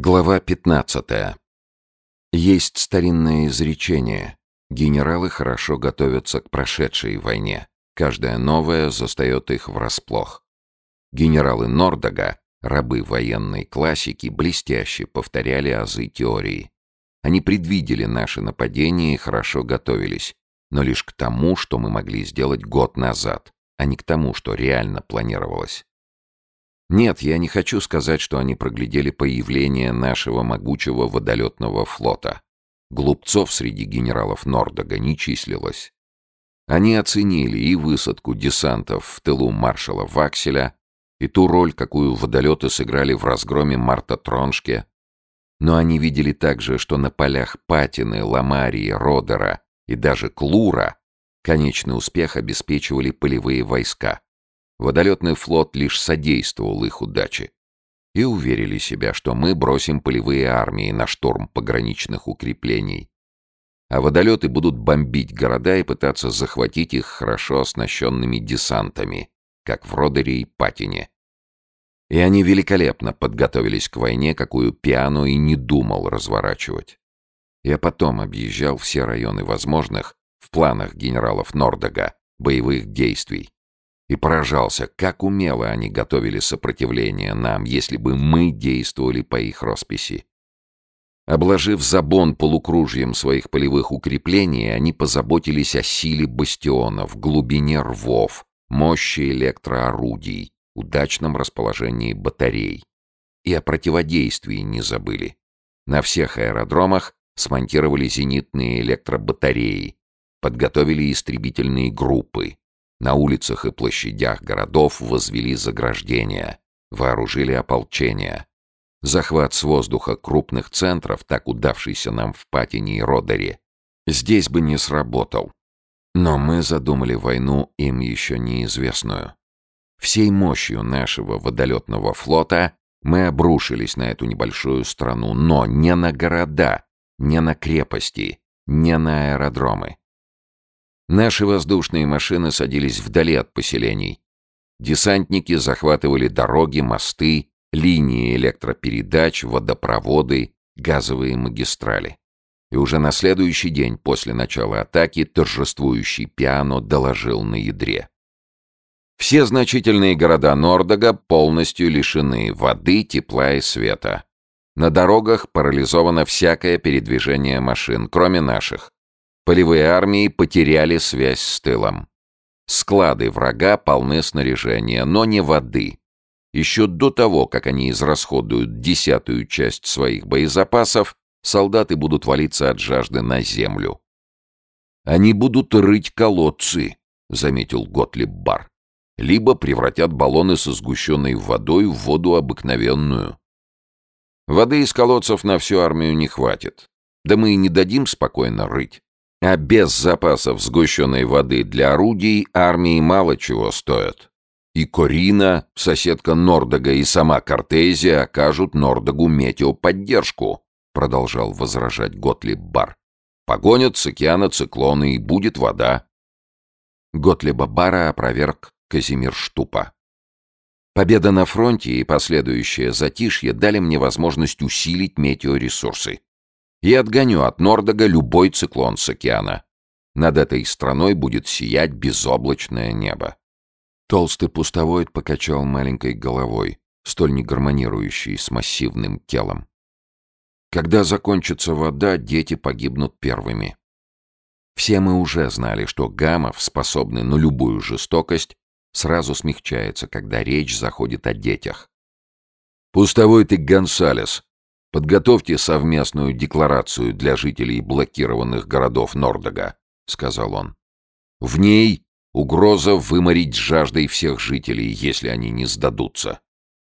Глава 15. Есть старинное изречение. Генералы хорошо готовятся к прошедшей войне. Каждая новая застает их врасплох. Генералы Нордога, рабы военной классики, блестяще повторяли азы теории. Они предвидели наши нападения и хорошо готовились, но лишь к тому, что мы могли сделать год назад, а не к тому, что реально планировалось. Нет, я не хочу сказать, что они проглядели появление нашего могучего водолетного флота. Глупцов среди генералов Нордога не числилось. Они оценили и высадку десантов в тылу маршала Вакселя, и ту роль, какую водолеты сыграли в разгроме Марта Троншке. Но они видели также, что на полях Патины, Ламарии, Родера и даже Клура конечный успех обеспечивали полевые войска. Водолетный флот лишь содействовал их удаче. И уверили себя, что мы бросим полевые армии на штурм пограничных укреплений. А водолеты будут бомбить города и пытаться захватить их хорошо оснащенными десантами, как в Родере и Патине. И они великолепно подготовились к войне, какую Пиано и не думал разворачивать. Я потом объезжал все районы возможных, в планах генералов Нордога, боевых действий и поражался, как умело они готовили сопротивление нам, если бы мы действовали по их росписи. Обложив забон полукружьем своих полевых укреплений, они позаботились о силе бастионов, глубине рвов, мощи электроорудий, удачном расположении батарей. И о противодействии не забыли. На всех аэродромах смонтировали зенитные электробатареи, подготовили истребительные группы, на улицах и площадях городов возвели заграждения, вооружили ополчение. Захват с воздуха крупных центров, так удавшийся нам в Патине и Родере, здесь бы не сработал. Но мы задумали войну им еще неизвестную. Всей мощью нашего водолетного флота мы обрушились на эту небольшую страну, но не на города, не на крепости, не на аэродромы. Наши воздушные машины садились вдали от поселений. Десантники захватывали дороги, мосты, линии электропередач, водопроводы, газовые магистрали. И уже на следующий день после начала атаки торжествующий пиано доложил на ядре. Все значительные города Нордога полностью лишены воды, тепла и света. На дорогах парализовано всякое передвижение машин, кроме наших. Полевые армии потеряли связь с тылом. Склады врага полны снаряжения, но не воды. Еще до того, как они израсходуют десятую часть своих боезапасов, солдаты будут валиться от жажды на землю. «Они будут рыть колодцы», — заметил Готлиб Бар. «Либо превратят баллоны со сгущенной водой в воду обыкновенную». Воды из колодцев на всю армию не хватит. Да мы и не дадим спокойно рыть. А без запасов сгущенной воды для орудий армии мало чего стоят. И Корина, соседка Нордога и сама Кортезия окажут Нордогу метеоподдержку, продолжал возражать Готлиб Бар. Погонят с океана циклоны, и будет вода. Готлиба Бара опроверг Казимир Штупа. Победа на фронте и последующее затишье дали мне возможность усилить метеоресурсы и отгоню от Нордога любой циклон с океана. Над этой страной будет сиять безоблачное небо. Толстый пустовоид покачал маленькой головой, столь не гармонирующей с массивным телом. Когда закончится вода, дети погибнут первыми. Все мы уже знали, что гамов, способный на любую жестокость, сразу смягчается, когда речь заходит о детях. «Пустовой ты Гонсалес», «Подготовьте совместную декларацию для жителей блокированных городов Нордога», — сказал он. «В ней угроза выморить жаждой всех жителей, если они не сдадутся.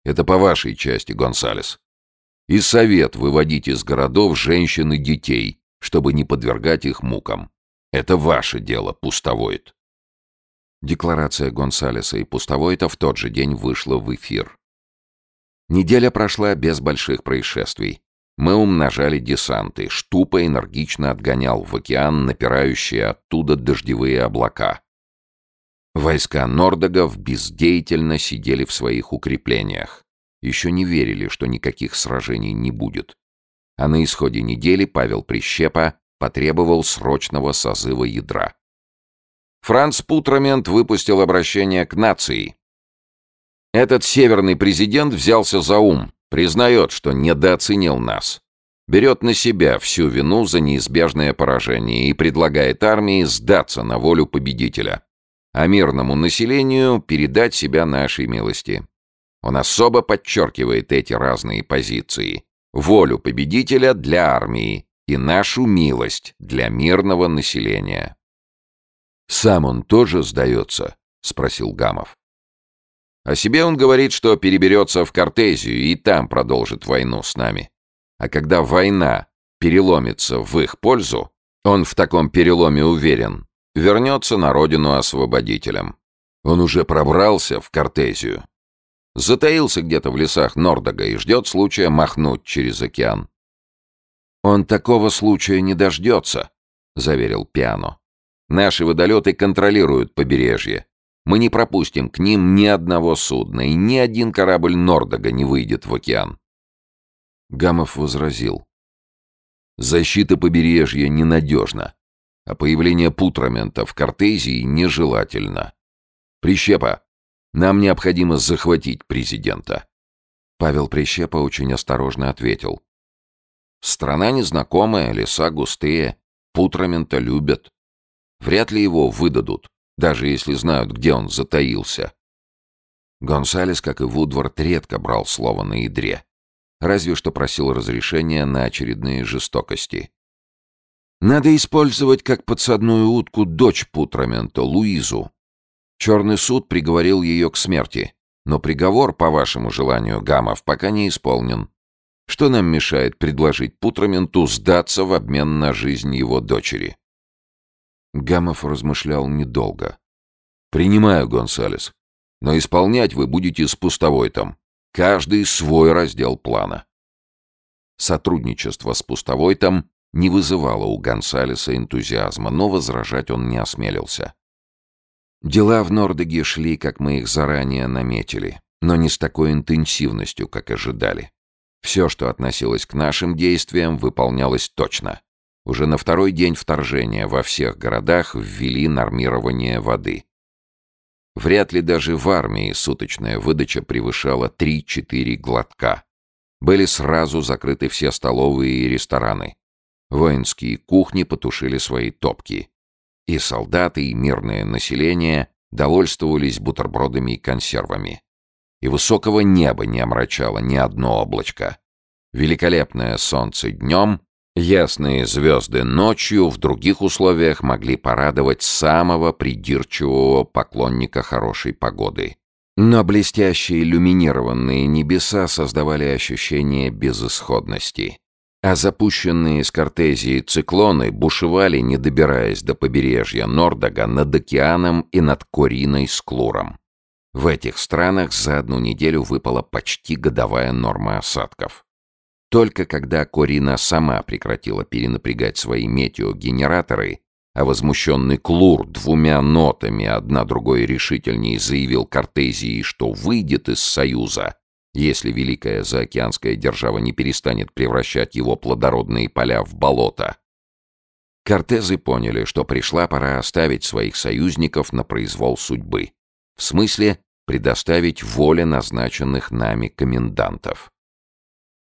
Это по вашей части, Гонсалес. И совет выводить из городов женщин и детей, чтобы не подвергать их мукам. Это ваше дело, пустовоид». Декларация Гонсалеса и Пустовоита в тот же день вышла в эфир. Неделя прошла без больших происшествий. Мы умножали десанты, Штупа энергично отгонял в океан напирающие оттуда дождевые облака. Войска Нордогов бездеятельно сидели в своих укреплениях. еще не верили, что никаких сражений не будет. А на исходе недели Павел Прищепа потребовал срочного созыва ядра. Франц Путрамент выпустил обращение к нации. Этот северный президент взялся за ум, признает, что недооценил нас, берет на себя всю вину за неизбежное поражение и предлагает армии сдаться на волю победителя, а мирному населению передать себя нашей милости. Он особо подчеркивает эти разные позиции. Волю победителя для армии и нашу милость для мирного населения. «Сам он тоже сдается?» — спросил Гамов. О себе он говорит, что переберется в Кортезию и там продолжит войну с нами. А когда война переломится в их пользу, он в таком переломе уверен, вернется на родину освободителем. Он уже пробрался в Кортезию. Затаился где-то в лесах Нордога и ждет случая махнуть через океан. «Он такого случая не дождется», — заверил Пиано. «Наши водолеты контролируют побережье. Мы не пропустим к ним ни одного судна, и ни один корабль Нордога не выйдет в океан». Гамов возразил. «Защита побережья ненадежна, а появление путрамента в Кортезии нежелательно. Прищепа, нам необходимо захватить президента». Павел Прищепа очень осторожно ответил. «Страна незнакомая, леса густые, путрамента любят. Вряд ли его выдадут, даже если знают, где он затаился». Гонсалес, как и Вудвард, редко брал слово на ядре. Разве что просил разрешения на очередные жестокости. «Надо использовать как подсадную утку дочь Путрамента, Луизу», Черный суд приговорил ее к смерти, но приговор, по вашему желанию, Гамов, пока не исполнен. Что нам мешает предложить Путраменту сдаться в обмен на жизнь его дочери?» Гамов размышлял недолго. «Принимаю, Гонсалес. Но исполнять вы будете с пустовойтом. Каждый свой раздел плана». Сотрудничество с пустовойтом не вызывало у Гонсалеса энтузиазма, но возражать он не осмелился. Дела в Нордеге шли, как мы их заранее наметили, но не с такой интенсивностью, как ожидали. Все, что относилось к нашим действиям, выполнялось точно. Уже на второй день вторжения во всех городах ввели нормирование воды. Вряд ли даже в армии суточная выдача превышала 3-4 глотка. Были сразу закрыты все столовые и рестораны. Воинские кухни потушили свои топки. И солдаты, и мирное население довольствовались бутербродами и консервами. И высокого неба не омрачало ни одно облачко. Великолепное солнце днем, ясные звезды ночью в других условиях могли порадовать самого придирчивого поклонника хорошей погоды. Но блестящие иллюминированные небеса создавали ощущение безысходности а запущенные из Кортезии циклоны бушевали, не добираясь до побережья Нордога над океаном и над Кориной с Клуром. В этих странах за одну неделю выпала почти годовая норма осадков. Только когда Корина сама прекратила перенапрягать свои метеогенераторы, а возмущенный Клур двумя нотами, одна другой решительнее, заявил Кортезии, что выйдет из Союза, если великая заокеанская держава не перестанет превращать его плодородные поля в болото. Кортезы поняли, что пришла пора оставить своих союзников на произвол судьбы. В смысле, предоставить воле назначенных нами комендантов.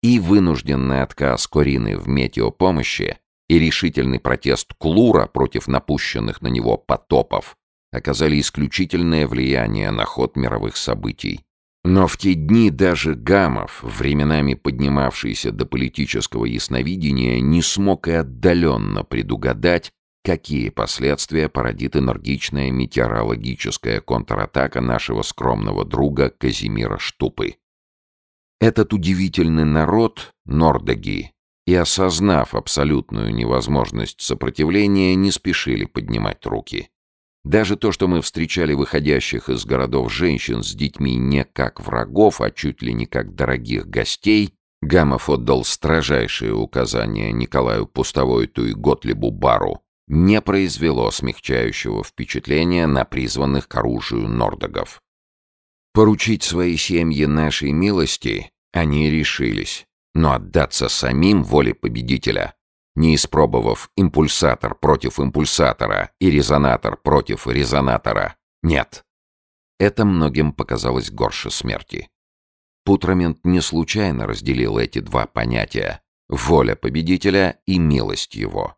И вынужденный отказ Корины в метеопомощи и решительный протест Клура против напущенных на него потопов оказали исключительное влияние на ход мировых событий. Но в те дни даже Гамов, временами поднимавшийся до политического ясновидения, не смог и отдаленно предугадать, какие последствия породит энергичная метеорологическая контратака нашего скромного друга Казимира Штупы. Этот удивительный народ, нордоги, и осознав абсолютную невозможность сопротивления, не спешили поднимать руки. Даже то, что мы встречали выходящих из городов женщин с детьми не как врагов, а чуть ли не как дорогих гостей, Гамов отдал строжайшие указания Николаю Пустовойту и Готлибу Бару, не произвело смягчающего впечатления на призванных к оружию нордогов. Поручить свои семьи нашей милости они решились, но отдаться самим воле победителя, не испробовав импульсатор против импульсатора и резонатор против резонатора, нет. Это многим показалось горше смерти. Путрамент не случайно разделил эти два понятия — воля победителя и милость его.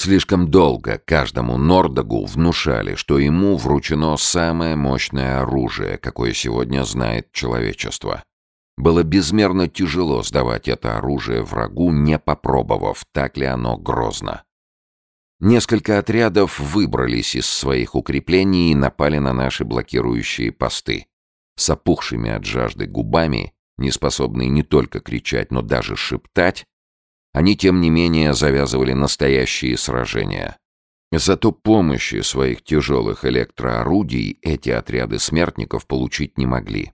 Слишком долго каждому Нордогу внушали, что ему вручено самое мощное оружие, какое сегодня знает человечество. Было безмерно тяжело сдавать это оружие врагу, не попробовав, так ли оно грозно. Несколько отрядов выбрались из своих укреплений и напали на наши блокирующие посты. С опухшими от жажды губами, неспособные не только кричать, но даже шептать, они, тем не менее, завязывали настоящие сражения. Зато помощи своих тяжелых электроорудий эти отряды смертников получить не могли.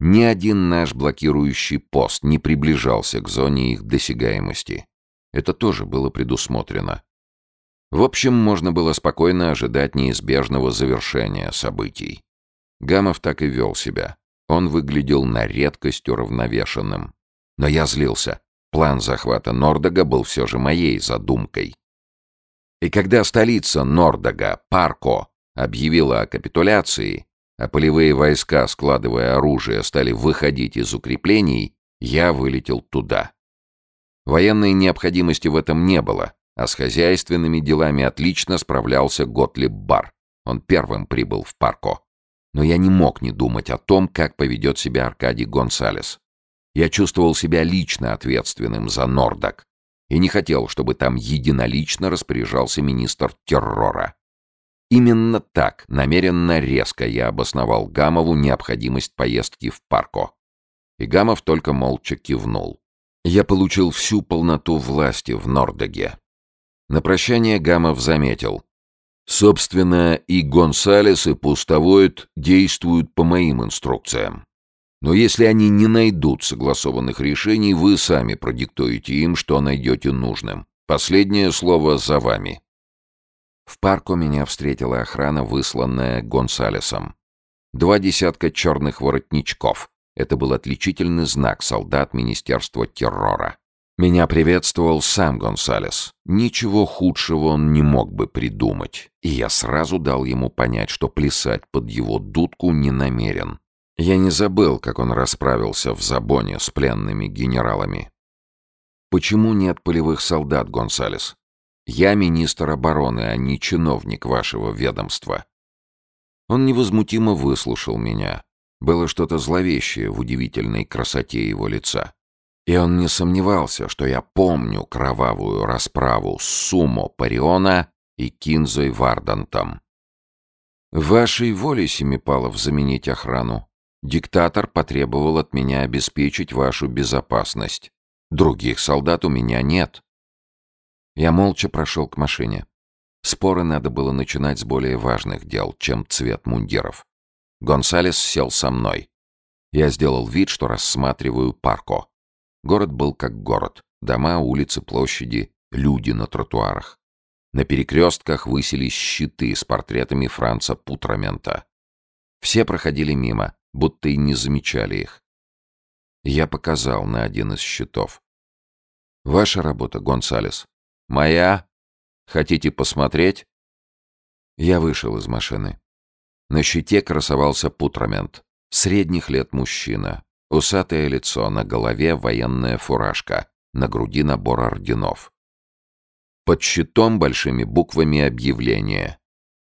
Ни один наш блокирующий пост не приближался к зоне их досягаемости. Это тоже было предусмотрено. В общем, можно было спокойно ожидать неизбежного завершения событий. Гамов так и вел себя. Он выглядел на редкость уравновешенным. Но я злился. План захвата Нордога был все же моей задумкой. И когда столица Нордога, Парко, объявила о капитуляции, а полевые войска, складывая оружие, стали выходить из укреплений, я вылетел туда. Военной необходимости в этом не было, а с хозяйственными делами отлично справлялся Готлиб Бар. Он первым прибыл в Парко. Но я не мог не думать о том, как поведет себя Аркадий Гонсалес. Я чувствовал себя лично ответственным за Нордок и не хотел, чтобы там единолично распоряжался министр террора. Именно так, намеренно резко я обосновал Гамову необходимость поездки в Парко. И Гамов только молча кивнул. Я получил всю полноту власти в Нордеге. На прощание Гамов заметил. Собственно, и Гонсалес, и Пустовоид действуют по моим инструкциям. Но если они не найдут согласованных решений, вы сами продиктуете им, что найдете нужным. Последнее слово за вами. В парку меня встретила охрана, высланная Гонсалесом. Два десятка черных воротничков. Это был отличительный знак солдат Министерства террора. Меня приветствовал сам Гонсалес. Ничего худшего он не мог бы придумать. И я сразу дал ему понять, что плясать под его дудку не намерен. Я не забыл, как он расправился в Забоне с пленными генералами. Почему нет полевых солдат, Гонсалес? Я министр обороны, а не чиновник вашего ведомства. Он невозмутимо выслушал меня. Было что-то зловещее в удивительной красоте его лица. И он не сомневался, что я помню кровавую расправу с Сумо Париона и Кинзой Вардантом. «Вашей воле, Семипалов, заменить охрану. Диктатор потребовал от меня обеспечить вашу безопасность. Других солдат у меня нет. Я молча прошел к машине. Споры надо было начинать с более важных дел, чем цвет мундиров. Гонсалес сел со мной. Я сделал вид, что рассматриваю парко. Город был как город. Дома, улицы, площади, люди на тротуарах. На перекрестках высились щиты с портретами Франца Путрамента. Все проходили мимо, будто и не замечали их. Я показал на один из щитов. «Ваша работа, Гонсалес». «Моя? Хотите посмотреть?» Я вышел из машины. На щите красовался путрамент. Средних лет мужчина. Усатое лицо, на голове военная фуражка, на груди набор орденов. Под щитом большими буквами объявление.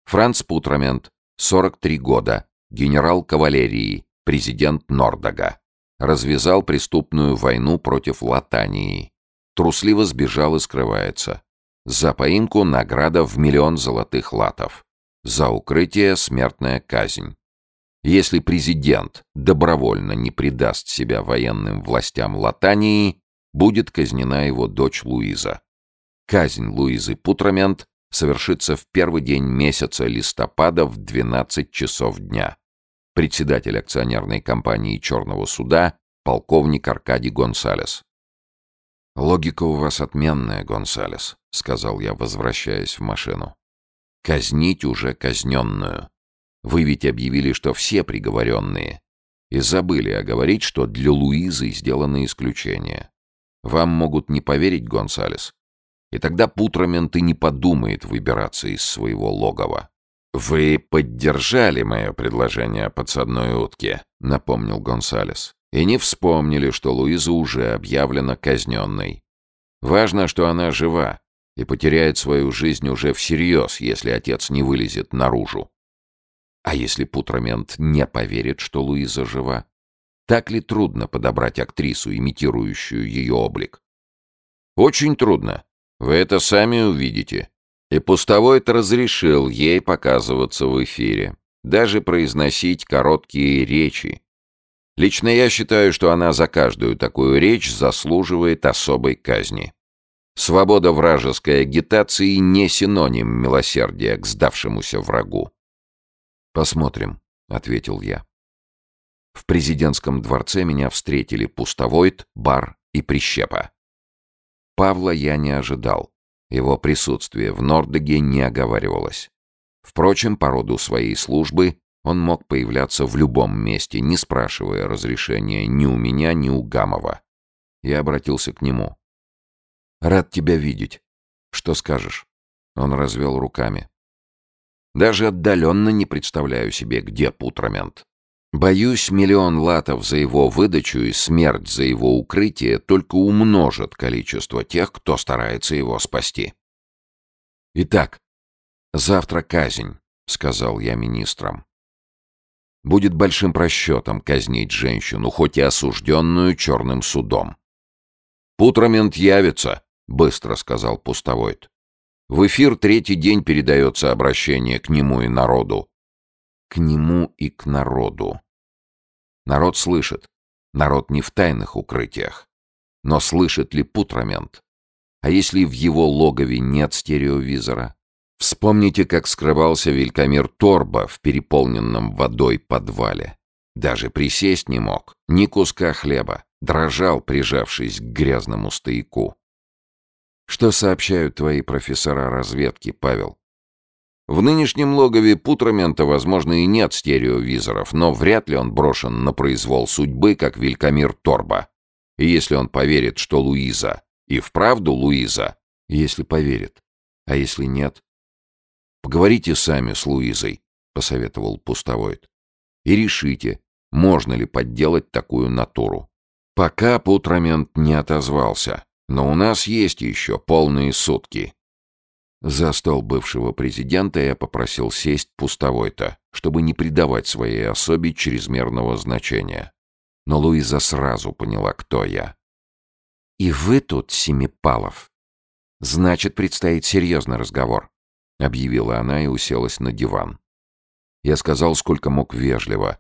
Франц Путрамент, 43 года, генерал кавалерии, президент Нордога. Развязал преступную войну против Латании. Трусливо сбежал и скрывается. За поимку награда в миллион золотых латов. За укрытие смертная казнь. Если президент добровольно не предаст себя военным властям Латании, будет казнена его дочь Луиза. Казнь Луизы Путрамент совершится в первый день месяца листопада в 12 часов дня председатель акционерной компании «Черного суда», полковник Аркадий Гонсалес. «Логика у вас отменная, Гонсалес», — сказал я, возвращаясь в машину. «Казнить уже казненную. Вы ведь объявили, что все приговоренные. И забыли оговорить, что для Луизы сделано исключение. Вам могут не поверить, Гонсалес. И тогда Путрамент и не подумает выбираться из своего логова. «Вы поддержали мое предложение о подсадной утке», — напомнил Гонсалес. «И не вспомнили, что Луиза уже объявлена казненной. Важно, что она жива и потеряет свою жизнь уже всерьез, если отец не вылезет наружу. А если Путрамент не поверит, что Луиза жива? Так ли трудно подобрать актрису, имитирующую ее облик? Очень трудно. Вы это сами увидите. И пустовой-то разрешил ей показываться в эфире, даже произносить короткие речи. Лично я считаю, что она за каждую такую речь заслуживает особой казни. Свобода вражеской агитации не синоним милосердия к сдавшемуся врагу. «Посмотрим», — ответил я. В президентском дворце меня встретили Пустовойт, Бар и Прищепа. Павла я не ожидал. Его присутствие в Нордеге не оговаривалось. Впрочем, по роду своей службы он мог появляться в любом месте, не спрашивая разрешения ни у меня, ни у Гамова. Я обратился к нему. «Рад тебя видеть. Что скажешь?» Он развел руками. «Даже отдаленно не представляю себе, где путрамент. Боюсь, миллион латов за его выдачу и смерть за его укрытие только умножат количество тех, кто старается его спасти. «Итак, завтра казнь», — сказал я министрам. «Будет большим просчетом казнить женщину, хоть и осужденную черным судом». «Путрамент явится», — быстро сказал пустовойт. «В эфир третий день передается обращение к нему и народу к нему и к народу. Народ слышит. Народ не в тайных укрытиях. Но слышит ли путрамент? А если в его логове нет стереовизора? Вспомните, как скрывался Велькомир Торба в переполненном водой подвале. Даже присесть не мог, ни куска хлеба, дрожал, прижавшись к грязному стояку. Что сообщают твои профессора разведки, Павел? В нынешнем логове Путрамента, возможно, и нет стереовизоров, но вряд ли он брошен на произвол судьбы, как Вилькамир Торба. И если он поверит, что Луиза, и вправду Луиза, если поверит, а если нет? Поговорите сами с Луизой, посоветовал Пустовойт, и решите, можно ли подделать такую натуру. Пока Путрамент не отозвался, но у нас есть еще полные сутки. За стол бывшего президента я попросил сесть пустовой-то, чтобы не придавать своей особе чрезмерного значения. Но Луиза сразу поняла, кто я. «И вы тут, Семипалов. Значит, предстоит серьезный разговор», — объявила она и уселась на диван. Я сказал, сколько мог вежливо.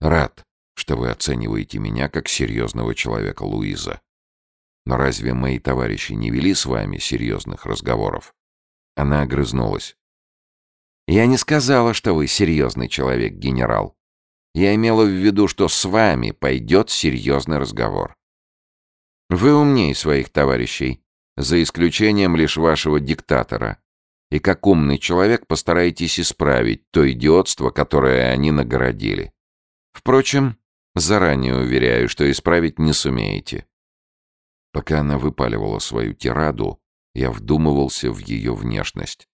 «Рад, что вы оцениваете меня как серьезного человека, Луиза. Но разве мои товарищи не вели с вами серьезных разговоров?» Она огрызнулась. «Я не сказала, что вы серьезный человек, генерал. Я имела в виду, что с вами пойдет серьезный разговор. Вы умнее своих товарищей, за исключением лишь вашего диктатора. И как умный человек постарайтесь исправить то идиотство, которое они нагородили. Впрочем, заранее уверяю, что исправить не сумеете». Пока она выпаливала свою тираду, я вдумывался в ее внешность.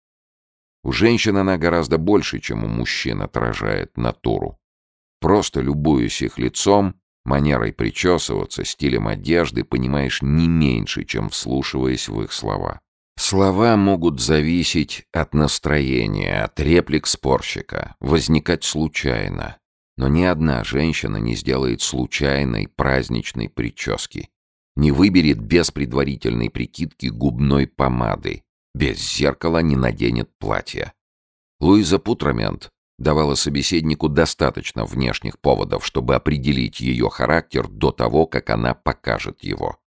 У женщин она гораздо больше, чем у мужчин отражает натуру. Просто любуясь их лицом, манерой причесываться, стилем одежды, понимаешь не меньше, чем вслушиваясь в их слова. Слова могут зависеть от настроения, от реплик спорщика, возникать случайно. Но ни одна женщина не сделает случайной праздничной прически не выберет без предварительной прикидки губной помады, без зеркала не наденет платья. Луиза Путрамент давала собеседнику достаточно внешних поводов, чтобы определить ее характер до того, как она покажет его.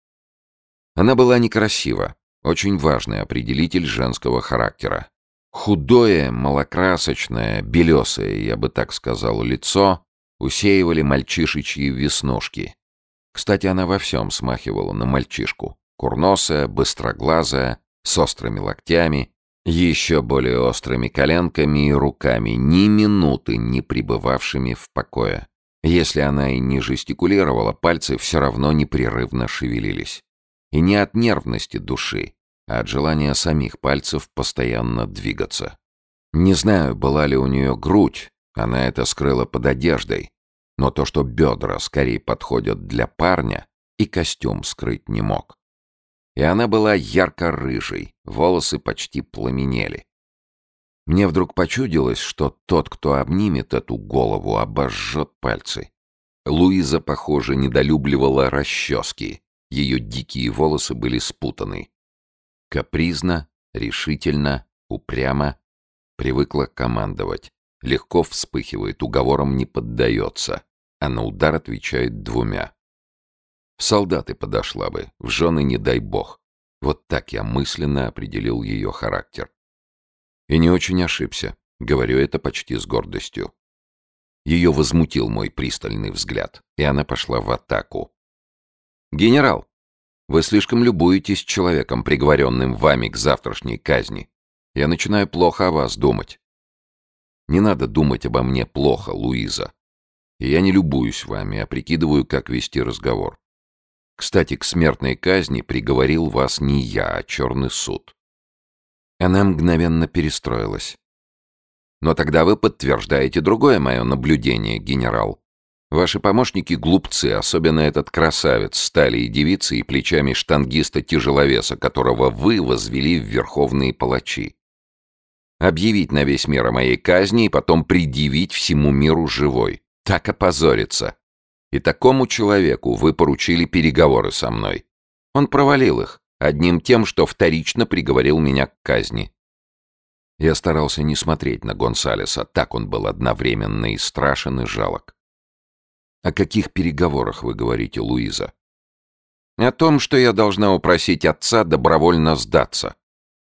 Она была некрасива, очень важный определитель женского характера. Худое, малокрасочное, белесое, я бы так сказал, лицо усеивали мальчишечьи веснушки, кстати, она во всем смахивала на мальчишку. Курносая, быстроглазая, с острыми локтями, еще более острыми коленками и руками, ни минуты не пребывавшими в покое. Если она и не жестикулировала, пальцы все равно непрерывно шевелились. И не от нервности души, а от желания самих пальцев постоянно двигаться. Не знаю, была ли у нее грудь, она это скрыла под одеждой, но то, что бедра скорее подходят для парня, и костюм скрыть не мог. И она была ярко-рыжей, волосы почти пламенели. Мне вдруг почудилось, что тот, кто обнимет эту голову, обожжет пальцы. Луиза, похоже, недолюбливала расчески. Ее дикие волосы были спутаны. Капризно, решительно, упрямо. Привыкла командовать. Легко вспыхивает, уговором не поддается, а на удар отвечает двумя. В солдаты подошла бы, в жены не дай бог. Вот так я мысленно определил ее характер. И не очень ошибся. Говорю это почти с гордостью. Ее возмутил мой пристальный взгляд, и она пошла в атаку. «Генерал, вы слишком любуетесь человеком, приговоренным вами к завтрашней казни. Я начинаю плохо о вас думать». «Не надо думать обо мне плохо, Луиза. И я не любуюсь вами, а прикидываю, как вести разговор. Кстати, к смертной казни приговорил вас не я, а черный суд. Она мгновенно перестроилась. Но тогда вы подтверждаете другое мое наблюдение, генерал. Ваши помощники глупцы, особенно этот красавец с талией девицы и плечами штангиста-тяжеловеса, которого вы возвели в верховные палачи. Объявить на весь мир о моей казни и потом предъявить всему миру живой. Так опозориться. И такому человеку вы поручили переговоры со мной. Он провалил их. Одним тем, что вторично приговорил меня к казни. Я старался не смотреть на Гонсалеса, так он был одновременно и страшен, и жалок. «О каких переговорах вы говорите, Луиза?» «О том, что я должна упросить отца добровольно сдаться.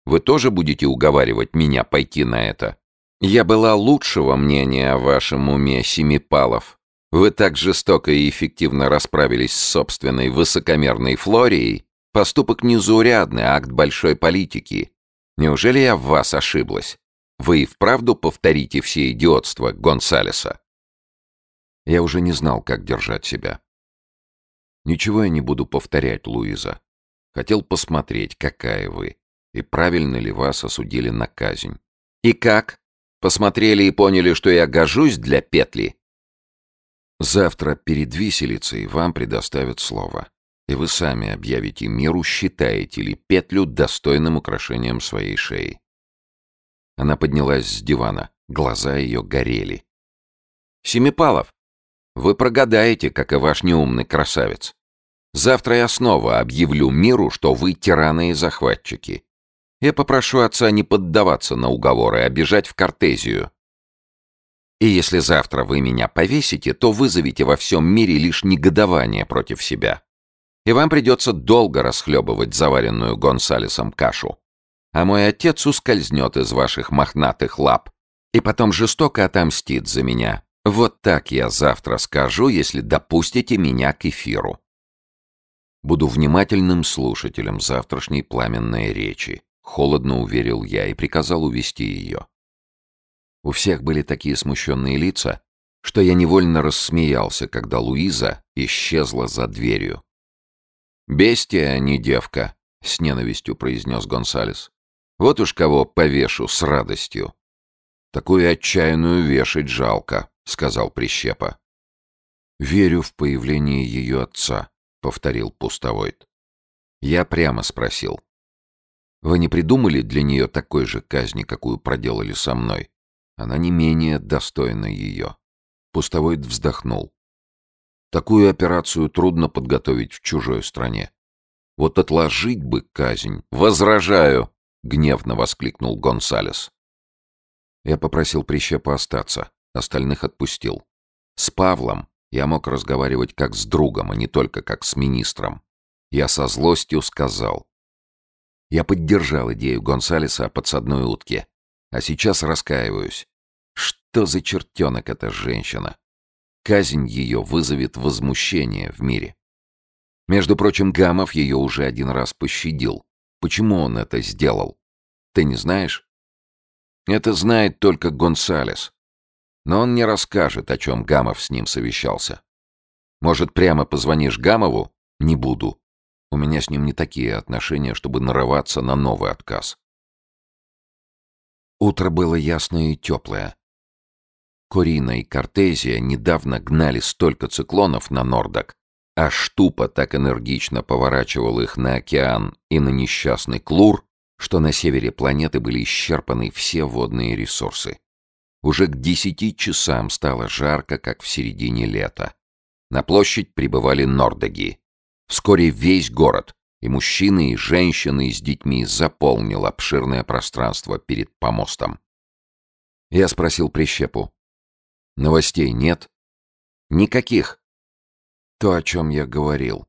Вы тоже будете уговаривать меня пойти на это? Я была лучшего мнения о вашем уме, Семипалов. Вы так жестоко и эффективно расправились с собственной высокомерной Флорией, Поступок незаурядный, акт большой политики. Неужели я в вас ошиблась? Вы и вправду повторите все идиотства Гонсалеса?» Я уже не знал, как держать себя. «Ничего я не буду повторять, Луиза. Хотел посмотреть, какая вы, и правильно ли вас осудили на казнь». «И как? Посмотрели и поняли, что я гожусь для петли?» «Завтра перед виселицей вам предоставят слово и вы сами объявите миру, считаете ли петлю достойным украшением своей шеи. Она поднялась с дивана, глаза ее горели. «Семипалов, вы прогадаете, как и ваш неумный красавец. Завтра я снова объявлю миру, что вы тираны и захватчики. Я попрошу отца не поддаваться на уговоры, а бежать в Кортезию. И если завтра вы меня повесите, то вызовите во всем мире лишь негодование против себя и вам придется долго расхлебывать заваренную Гонсалесом кашу. А мой отец ускользнет из ваших мохнатых лап и потом жестоко отомстит за меня. Вот так я завтра скажу, если допустите меня к эфиру. Буду внимательным слушателем завтрашней пламенной речи, холодно уверил я и приказал увести ее. У всех были такие смущенные лица, что я невольно рассмеялся, когда Луиза исчезла за дверью. «Бестия, а не девка», — с ненавистью произнес Гонсалес. «Вот уж кого повешу с радостью». «Такую отчаянную вешать жалко», — сказал Прищепа. «Верю в появление ее отца», — повторил Пустовойт. Я прямо спросил. «Вы не придумали для нее такой же казни, какую проделали со мной? Она не менее достойна ее». Пустовойт вздохнул. Такую операцию трудно подготовить в чужой стране. Вот отложить бы казнь. Возражаю, гневно воскликнул Гонсалес. Я попросил Прищепа остаться, остальных отпустил. С Павлом я мог разговаривать как с другом, а не только как с министром. Я со злостью сказал. Я поддержал идею Гонсалеса о подсадной утке. А сейчас раскаиваюсь. Что за чертенок эта женщина? Казнь ее вызовет возмущение в мире. Между прочим, Гамов ее уже один раз пощадил. Почему он это сделал? Ты не знаешь? Это знает только Гонсалес. Но он не расскажет, о чем Гамов с ним совещался. Может, прямо позвонишь Гамову? Не буду. У меня с ним не такие отношения, чтобы нарываться на новый отказ. Утро было ясное и теплое. Корина и Кортезия недавно гнали столько циклонов на Нордок, а Штупа так энергично поворачивал их на океан и на несчастный Клур, что на севере планеты были исчерпаны все водные ресурсы. Уже к десяти часам стало жарко, как в середине лета. На площадь прибывали нордоги. Вскоре весь город, и мужчины, и женщины с детьми заполнил обширное пространство перед помостом. Я спросил прищепу. Новостей нет? Никаких. То, о чем я говорил.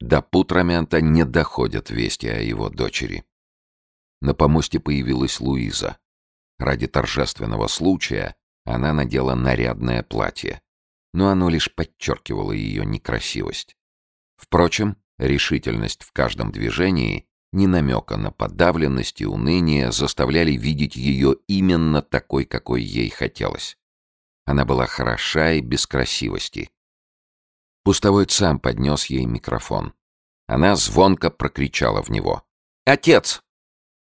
До Путрамента не доходят вести о его дочери. На помосте появилась Луиза. Ради торжественного случая она надела нарядное платье, но оно лишь подчеркивало ее некрасивость. Впрочем, решительность в каждом движении, ни намека на подавленность и уныние заставляли видеть ее именно такой, какой ей хотелось. Она была хороша и без красивости. Пустовой сам поднес ей микрофон. Она звонко прокричала в него. «Отец!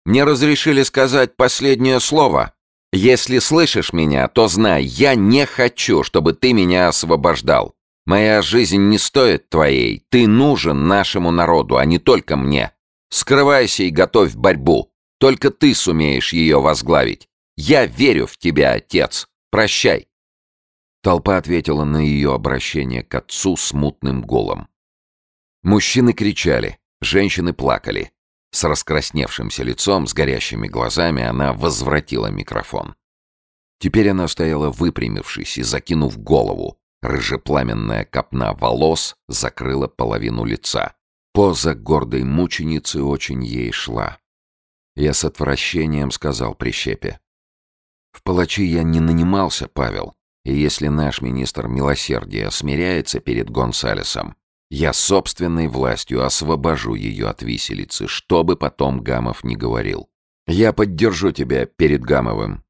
Мне разрешили сказать последнее слово. Если слышишь меня, то знай, я не хочу, чтобы ты меня освобождал. Моя жизнь не стоит твоей. Ты нужен нашему народу, а не только мне. Скрывайся и готовь борьбу. Только ты сумеешь ее возглавить. Я верю в тебя, отец. Прощай. Толпа ответила на ее обращение к отцу смутным голом. Мужчины кричали, женщины плакали. С раскрасневшимся лицом, с горящими глазами она возвратила микрофон. Теперь она стояла выпрямившись и закинув голову. Рыжепламенная копна волос закрыла половину лица. Поза гордой мученицы очень ей шла. Я с отвращением сказал Прищепе. В палачи я не нанимался, Павел. И если наш министр милосердия смиряется перед Гонсалесом, я собственной властью освобожу ее от виселицы, что бы потом Гамов не говорил. Я поддержу тебя перед Гамовым.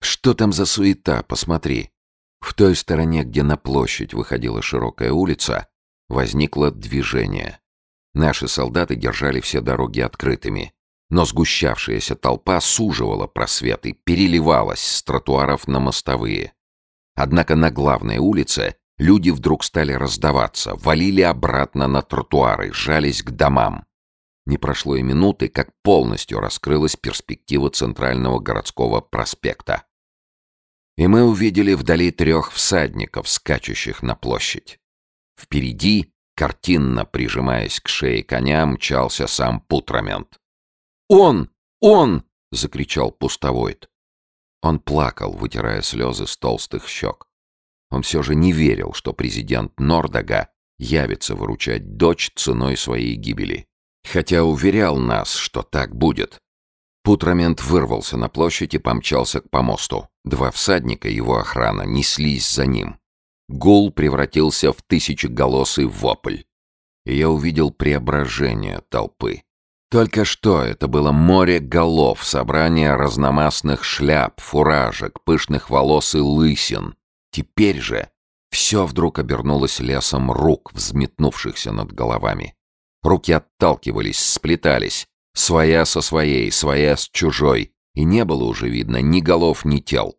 Что там за суета, посмотри. В той стороне, где на площадь выходила широкая улица, возникло движение. Наши солдаты держали все дороги открытыми, но сгущавшаяся толпа суживала просветы, переливалась с тротуаров на мостовые. Однако на главной улице люди вдруг стали раздаваться, валили обратно на тротуары, жались к домам. Не прошло и минуты, как полностью раскрылась перспектива центрального городского проспекта. И мы увидели вдали трех всадников, скачущих на площадь. Впереди, картинно прижимаясь к шее коня, мчался сам Путрамент. «Он! Он!» — закричал пустовойт. Он плакал, вытирая слезы с толстых щек. Он все же не верил, что президент Нордага явится выручать дочь ценой своей гибели. Хотя уверял нас, что так будет. Путрамент вырвался на площадь и помчался к помосту. Два всадника, его охрана, неслись за ним. Гул превратился в тысячеголосый вопль. И я увидел преображение толпы. Только что это было море голов, собрание разномастных шляп, фуражек, пышных волос и лысин. Теперь же все вдруг обернулось лесом рук, взметнувшихся над головами. Руки отталкивались, сплетались, своя со своей, своя с чужой, и не было уже видно ни голов, ни тел.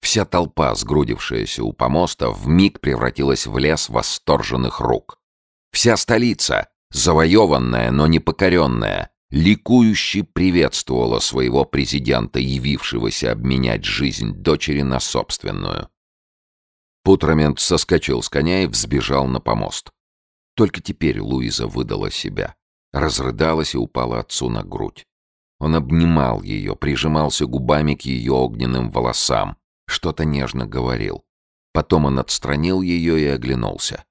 Вся толпа, сгрудившаяся у помоста, вмиг превратилась в лес восторженных рук. Вся столица, завоеванная, но не покоренная, ликующе приветствовала своего президента, явившегося обменять жизнь дочери на собственную. Путрамент соскочил с коня и взбежал на помост. Только теперь Луиза выдала себя, разрыдалась и упала отцу на грудь. Он обнимал ее, прижимался губами к ее огненным волосам, что-то нежно говорил. Потом он отстранил ее и оглянулся.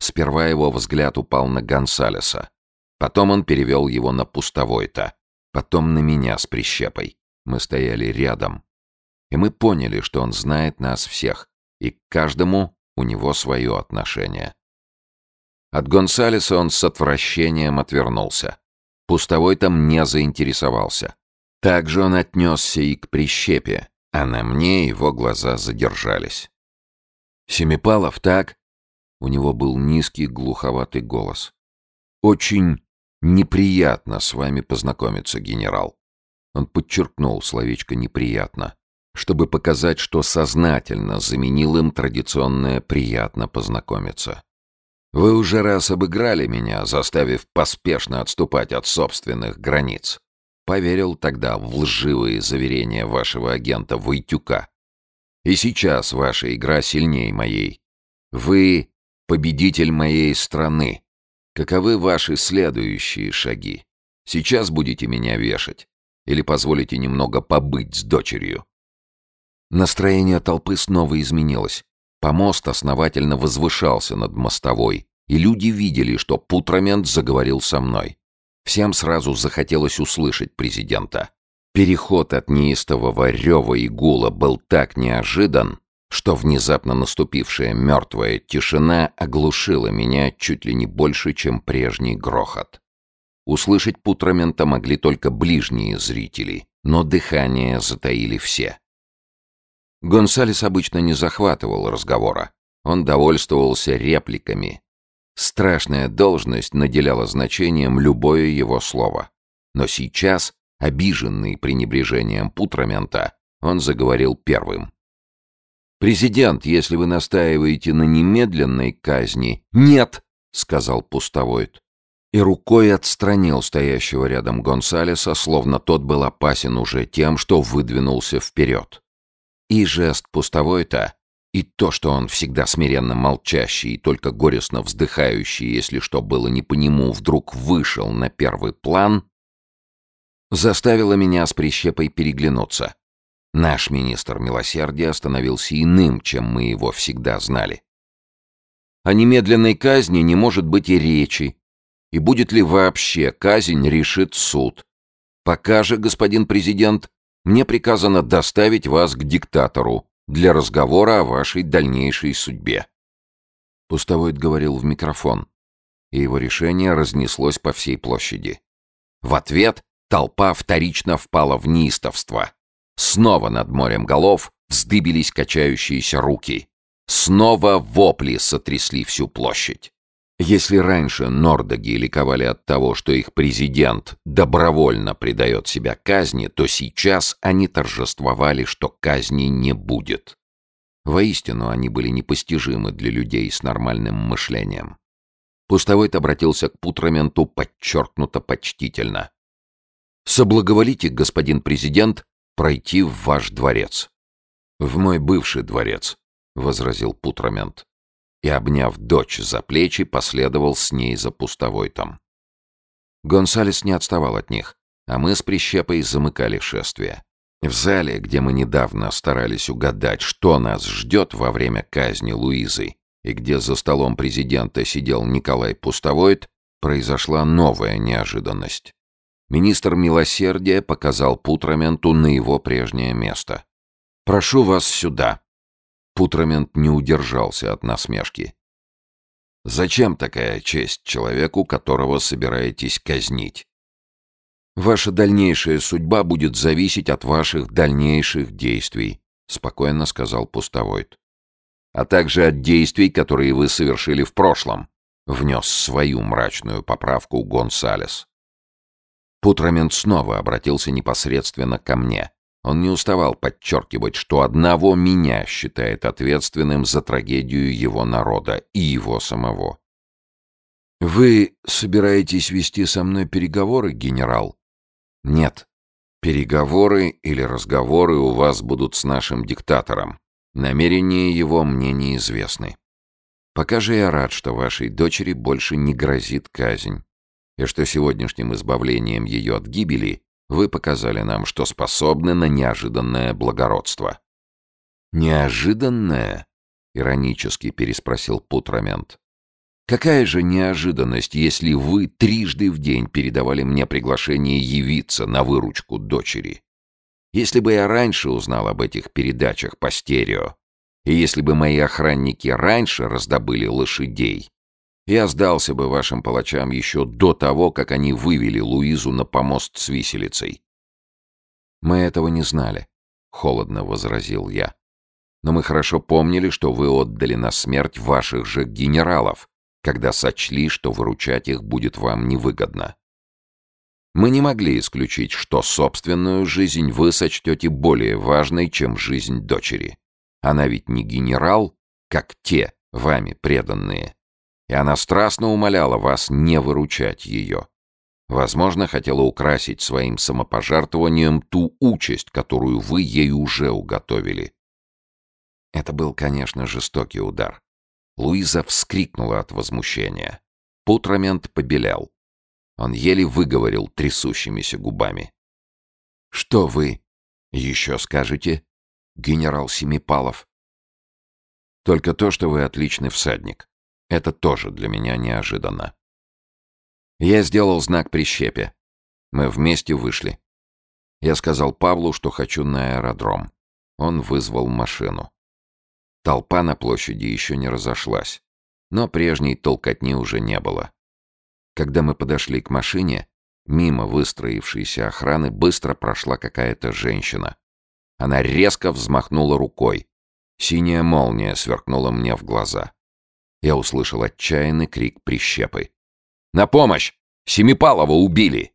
Сперва его взгляд упал на Гонсалеса. Потом он перевел его на пустовой-то. Потом на меня с прищепой. Мы стояли рядом. И мы поняли, что он знает нас всех, и к каждому у него свое отношение. От Гонсалеса он с отвращением отвернулся. Пустовой там не заинтересовался. Также он отнесся и к прищепе, а на мне его глаза задержались. «Семипалов, так?» У него был низкий, глуховатый голос. «Очень неприятно с вами познакомиться, генерал». Он подчеркнул словечко «неприятно», чтобы показать, что сознательно заменил им традиционное «приятно познакомиться». «Вы уже раз обыграли меня, заставив поспешно отступать от собственных границ. Поверил тогда в лживые заверения вашего агента Войтюка. И сейчас ваша игра сильнее моей. Вы — победитель моей страны. Каковы ваши следующие шаги? Сейчас будете меня вешать? Или позволите немного побыть с дочерью?» Настроение толпы снова изменилось. Помост основательно возвышался над мостовой, и люди видели, что Путрамент заговорил со мной. Всем сразу захотелось услышать президента. Переход от неистового рева и гула был так неожидан, что внезапно наступившая мертвая тишина оглушила меня чуть ли не больше, чем прежний грохот. Услышать путрамента могли только ближние зрители, но дыхание затаили все. Гонсалес обычно не захватывал разговора. Он довольствовался репликами, Страшная должность наделяла значением любое его слово. Но сейчас, обиженный пренебрежением Путрамента, он заговорил первым. «Президент, если вы настаиваете на немедленной казни...» «Нет!» — сказал Пустовойт. И рукой отстранил стоящего рядом Гонсалеса, словно тот был опасен уже тем, что выдвинулся вперед. И жест Пустовойта и то, что он всегда смиренно молчащий и только горестно вздыхающий, если что было не по нему, вдруг вышел на первый план, заставило меня с прищепой переглянуться. Наш министр милосердия становился иным, чем мы его всегда знали. О немедленной казни не может быть и речи. И будет ли вообще казнь, решит суд. Пока же, господин президент, мне приказано доставить вас к диктатору, для разговора о вашей дальнейшей судьбе». Пустовойт говорил в микрофон, и его решение разнеслось по всей площади. В ответ толпа вторично впала в неистовство. Снова над морем голов вздыбились качающиеся руки. Снова вопли сотрясли всю площадь. Если раньше нордоги ликовали от того, что их президент добровольно предает себя казни, то сейчас они торжествовали, что казни не будет. Воистину, они были непостижимы для людей с нормальным мышлением. Пустовойт обратился к Путраменту подчеркнуто почтительно. «Соблаговолите, господин президент, пройти в ваш дворец». «В мой бывший дворец», — возразил Путрамент и, обняв дочь за плечи, последовал с ней за пустовойтом. Гонсалес не отставал от них, а мы с прищепой замыкали шествие. В зале, где мы недавно старались угадать, что нас ждет во время казни Луизы, и где за столом президента сидел Николай Пустовойт, произошла новая неожиданность. Министр милосердия показал Путраменту на его прежнее место. «Прошу вас сюда», Путрамент не удержался от насмешки. «Зачем такая честь человеку, которого собираетесь казнить? Ваша дальнейшая судьба будет зависеть от ваших дальнейших действий», — спокойно сказал Пустовойт. «А также от действий, которые вы совершили в прошлом», — внес свою мрачную поправку Гонсалес. Путрамент снова обратился непосредственно ко мне. Он не уставал подчеркивать, что одного меня считает ответственным за трагедию его народа и его самого. «Вы собираетесь вести со мной переговоры, генерал?» «Нет. Переговоры или разговоры у вас будут с нашим диктатором. Намерения его мне неизвестны. Пока же я рад, что вашей дочери больше не грозит казнь, и что сегодняшним избавлением ее от гибели вы показали нам, что способны на неожиданное благородство». «Неожиданное?» — иронически переспросил Путрамент. «Какая же неожиданность, если вы трижды в день передавали мне приглашение явиться на выручку дочери? Если бы я раньше узнал об этих передачах по стерео, и если бы мои охранники раньше раздобыли лошадей, я сдался бы вашим палачам еще до того, как они вывели Луизу на помост с виселицей. Мы этого не знали. холодно возразил я. «Но мы хорошо помнили, что вы отдали на смерть ваших же генералов, когда сочли, что выручать их будет вам невыгодно. Мы не могли исключить, что собственную жизнь вы сочтете более важной, чем жизнь дочери. Она ведь не генерал, как те, вами преданные. И она страстно умоляла вас не выручать ее. Возможно, хотела украсить своим самопожертвованием ту участь, которую вы ей уже уготовили. Это был, конечно, жестокий удар. Луиза вскрикнула от возмущения. Путрамент побелел. Он еле выговорил трясущимися губами. «Что вы еще скажете, генерал Семипалов?» «Только то, что вы отличный всадник. Это тоже для меня неожиданно». Я сделал знак прищепе. Мы вместе вышли. Я сказал Павлу, что хочу на аэродром. Он вызвал машину. Толпа на площади еще не разошлась, но прежней толкотни уже не было. Когда мы подошли к машине, мимо выстроившейся охраны быстро прошла какая-то женщина. Она резко взмахнула рукой. Синяя молния сверкнула мне в глаза. Я услышал отчаянный крик прищепы. «На помощь! Семипалова убили!»